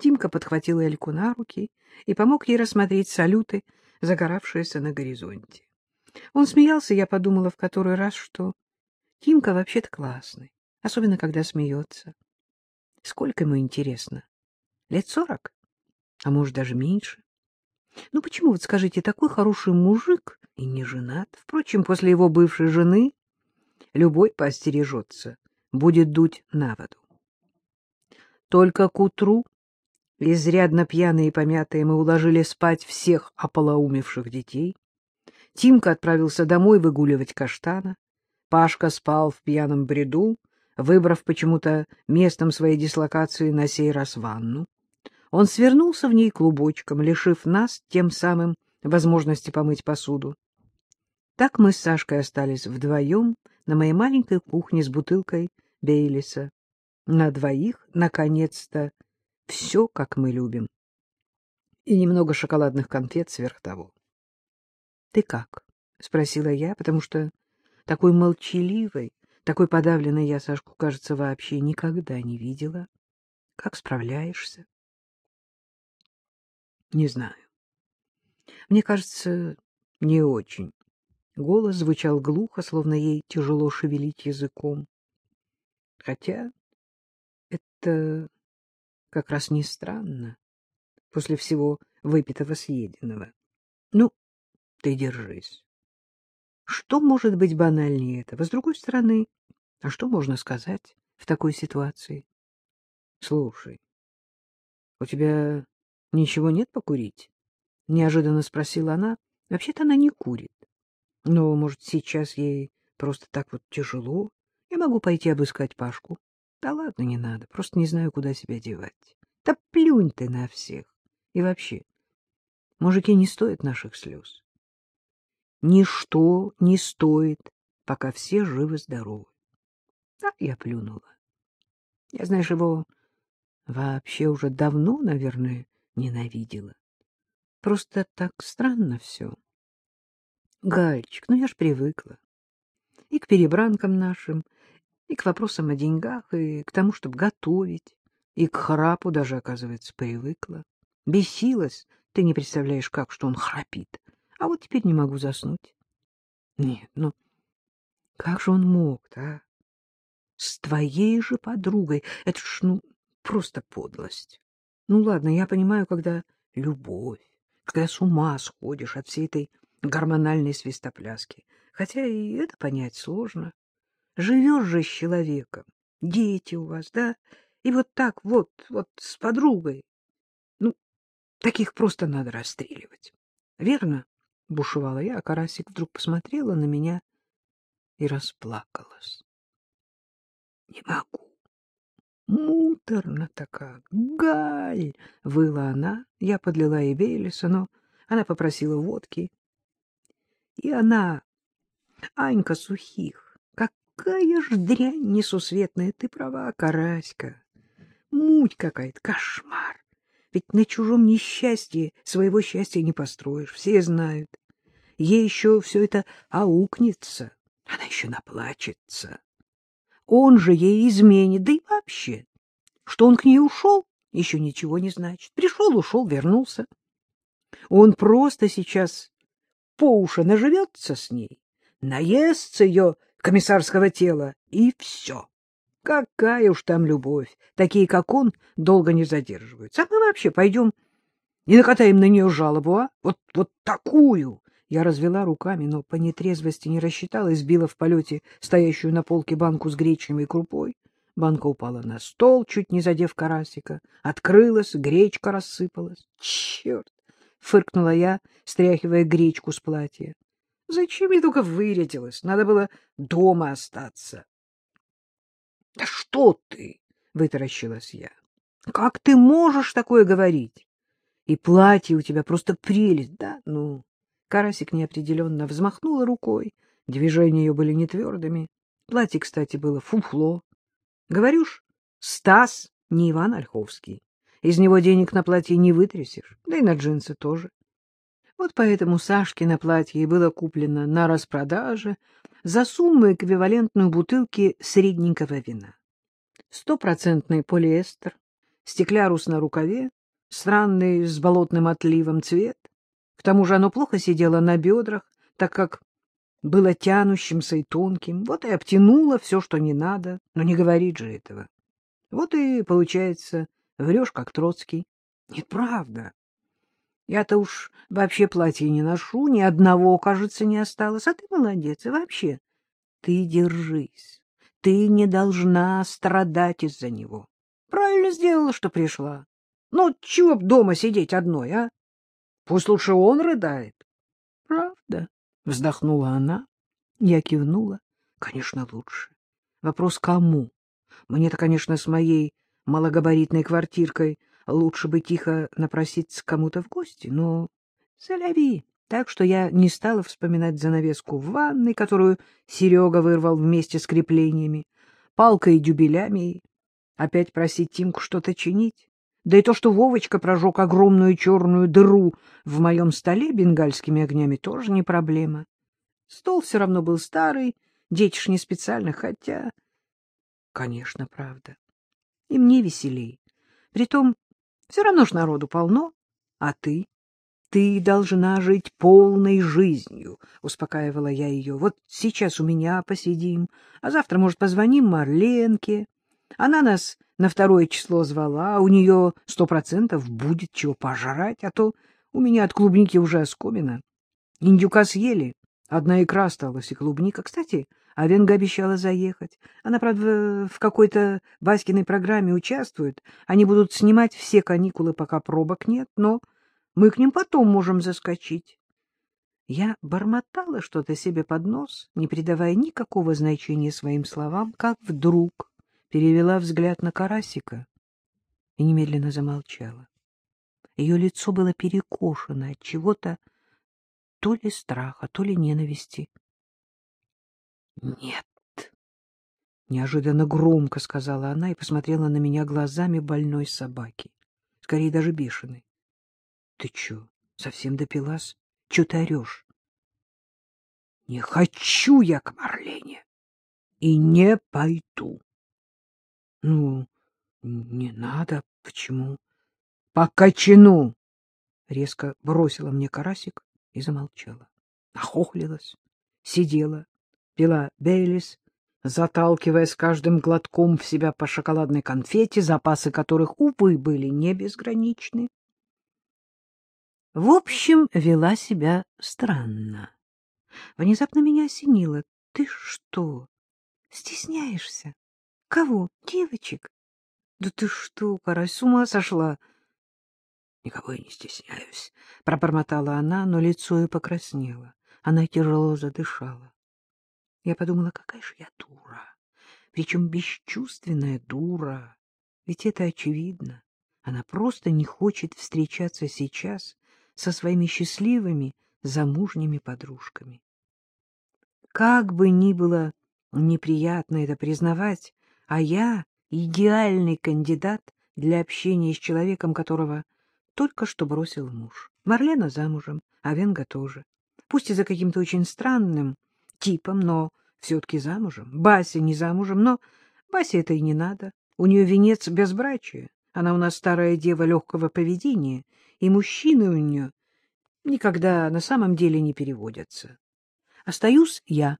Тимка подхватил Эльку на руки и помог ей рассмотреть салюты, загоравшиеся на горизонте. Он смеялся, я подумала в который раз, что Тимка вообще-то классный, особенно когда смеется. Сколько ему интересно? Лет сорок? А может, даже меньше? Ну почему, вот скажите, такой хороший мужик и не женат? Впрочем, после его бывшей жены любой поостережется, будет дуть на воду. Только к утру, изрядно пьяные и помятые, мы уложили спать всех ополоумевших детей. Тимка отправился домой выгуливать каштана. Пашка спал в пьяном бреду, выбрав почему-то местом своей дислокации на сей раз ванну. Он свернулся в ней клубочком, лишив нас тем самым возможности помыть посуду. Так мы с Сашкой остались вдвоем на моей маленькой кухне с бутылкой Бейлиса. На двоих, наконец-то, все, как мы любим. И немного шоколадных конфет сверх того. — Ты как? — спросила я, потому что такой молчаливой, такой подавленной я Сашку, кажется, вообще никогда не видела. Как справляешься? — Не знаю. Мне кажется, не очень. Голос звучал глухо, словно ей тяжело шевелить языком. Хотя это как раз не странно после всего выпитого съеденного. Ну, ты держись. Что может быть банальнее этого? С другой стороны, а что можно сказать в такой ситуации? Слушай, у тебя ничего нет покурить? Неожиданно спросила она. Вообще-то она не курит. Но, может, сейчас ей просто так вот тяжело? Я могу пойти обыскать Пашку. Да ладно, не надо, просто не знаю, куда себя девать. Да плюнь ты на всех. И вообще, мужики не стоят наших слез. Ничто не стоит, пока все живы-здоровы. А я плюнула. Я, знаешь, его вообще уже давно, наверное, ненавидела. Просто так странно все. Гальчик, ну я ж привыкла. И к перебранкам нашим, и к вопросам о деньгах, и к тому, чтобы готовить, и к храпу даже, оказывается, привыкла. Бесилась, ты не представляешь, как, что он храпит. А вот теперь не могу заснуть. Нет, ну, как же он мог-то, а? С твоей же подругой. Это ж, ну, просто подлость. Ну, ладно, я понимаю, когда любовь, когда с ума сходишь от всей этой гормональной свистопляски. Хотя и это понять сложно. Живешь же с человеком, дети у вас, да? И вот так вот, вот с подругой. Ну, таких просто надо расстреливать. Верно? Бушевала я, а Карасик вдруг посмотрела на меня и расплакалась. Не могу. Муторно такая. Галь! Выла она. Я подлила ей Бейлиса, но она попросила водки. И она, Анька Сухих, какая ж дрянь несусветная, ты права, Караська. Муть какая-то, кошмар. Ведь на чужом несчастье своего счастья не построишь, все знают. Ей еще все это аукнется, она еще наплачется. Он же ей изменит, да и вообще. Что он к ней ушел, еще ничего не значит. Пришел, ушел, вернулся. Он просто сейчас по уши наживется с ней, наестся ее комиссарского тела, и все. Какая уж там любовь! Такие, как он, долго не задерживаются. А мы вообще пойдем и накатаем на нее жалобу, а? Вот, вот такую! Я развела руками, но по нетрезвости не рассчитала и сбила в полете стоящую на полке банку с гречневой крупой. Банка упала на стол, чуть не задев карасика. Открылась, гречка рассыпалась. Черт! — фыркнула я, стряхивая гречку с платья. — Зачем я только вырядилась? Надо было дома остаться. — Да что ты? — вытаращилась я. — Как ты можешь такое говорить? И платье у тебя просто прелесть, да? Ну, Карасик неопределенно взмахнула рукой. Движения ее были нетвердыми. Платье, кстати, было фуфло. Говорю ж, Стас не Иван Ольховский. Из него денег на платье не вытрясешь, да и на джинсы тоже. Вот поэтому Сашкино платье и было куплено на распродаже за сумму, эквивалентную бутылке средненького вина. Стопроцентный полиэстер, стеклярус на рукаве, странный с болотным отливом цвет. К тому же оно плохо сидело на бедрах, так как было тянущимся и тонким. Вот и обтянуло все, что не надо, но не говорит же этого. Вот и, получается, врешь, как Троцкий. Нет, правда. Я-то уж вообще платье не ношу, ни одного, кажется, не осталось. А ты молодец, и вообще, ты держись. Ты не должна страдать из-за него. Правильно сделала, что пришла. Ну, чего б дома сидеть одной, а? Пусть лучше он рыдает. Правда? Вздохнула она. Я кивнула. Конечно, лучше. Вопрос кому? Мне-то, конечно, с моей малогабаритной квартиркой лучше бы тихо напроситься кому-то в гости, но соляви. Так что я не стала вспоминать занавеску в ванной, которую Серега вырвал вместе с креплениями, палкой и дюбелями, опять просить Тимку что-то чинить. Да и то, что Вовочка прожег огромную черную дыру в моем столе бенгальскими огнями, тоже не проблема. Стол все равно был старый, детишь не специально, хотя... Конечно, правда. И мне веселей. Притом, все равно ж народу полно. А ты? Ты должна жить полной жизнью, — успокаивала я ее. Вот сейчас у меня посидим, а завтра, может, позвоним Марленке. Она нас на второе число звала, у нее сто процентов будет чего пожрать, а то у меня от клубники уже оскомина. Индюка съели, одна икра осталась и клубника. Кстати, Авенга обещала заехать. Она, правда, в какой-то Васькиной программе участвует. Они будут снимать все каникулы, пока пробок нет, но мы к ним потом можем заскочить. Я бормотала что-то себе под нос, не придавая никакого значения своим словам, как вдруг перевела взгляд на Карасика и немедленно замолчала. Ее лицо было перекошено от чего-то, то ли страха, то ли ненависти. — Нет, — неожиданно громко сказала она и посмотрела на меня глазами больной собаки, скорее даже бешеной. — Ты чё, совсем допилась? Чё ты орёшь? — Не хочу я к Марлене и не пойду. — Ну, не надо. Почему? — По кочану! — резко бросила мне карасик и замолчала. Охохлилась, сидела, пила Бейлис, заталкивая с каждым глотком в себя по шоколадной конфете, запасы которых, увы, были не безграничны. В общем, вела себя странно. Внезапно меня осенило. Ты что, стесняешься? Кого? Девочек? Да ты что, карась, с ума сошла? Никого я не стесняюсь, пробормотала она, но лицо ее покраснело. Она тяжело задышала. Я подумала, какая же я дура. Причем бесчувственная дура. Ведь это очевидно. Она просто не хочет встречаться сейчас со своими счастливыми замужними подружками. Как бы ни было неприятно это признавать, а я идеальный кандидат для общения с человеком, которого только что бросил муж. Марлена замужем, а Венга тоже. Пусть и за каким-то очень странным типом, но все-таки замужем. Бася не замужем, но Басе это и не надо. У нее венец безбрачия. Она у нас старая дева легкого поведения, и мужчины у нее никогда на самом деле не переводятся. Остаюсь я,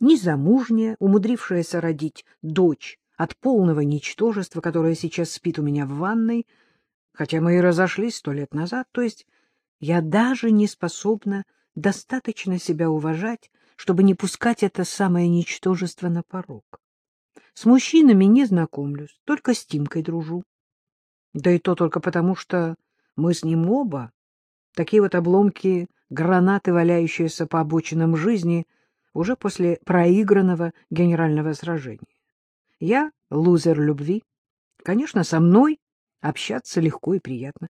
незамужняя, умудрившаяся родить дочь от полного ничтожества, которое сейчас спит у меня в ванной, хотя мы и разошлись сто лет назад, то есть я даже не способна достаточно себя уважать, чтобы не пускать это самое ничтожество на порог. С мужчинами не знакомлюсь, только с Тимкой дружу. Да и то только потому, что мы с ним оба такие вот обломки гранаты, валяющиеся по обочинам жизни уже после проигранного генерального сражения. Я лузер любви. Конечно, со мной общаться легко и приятно.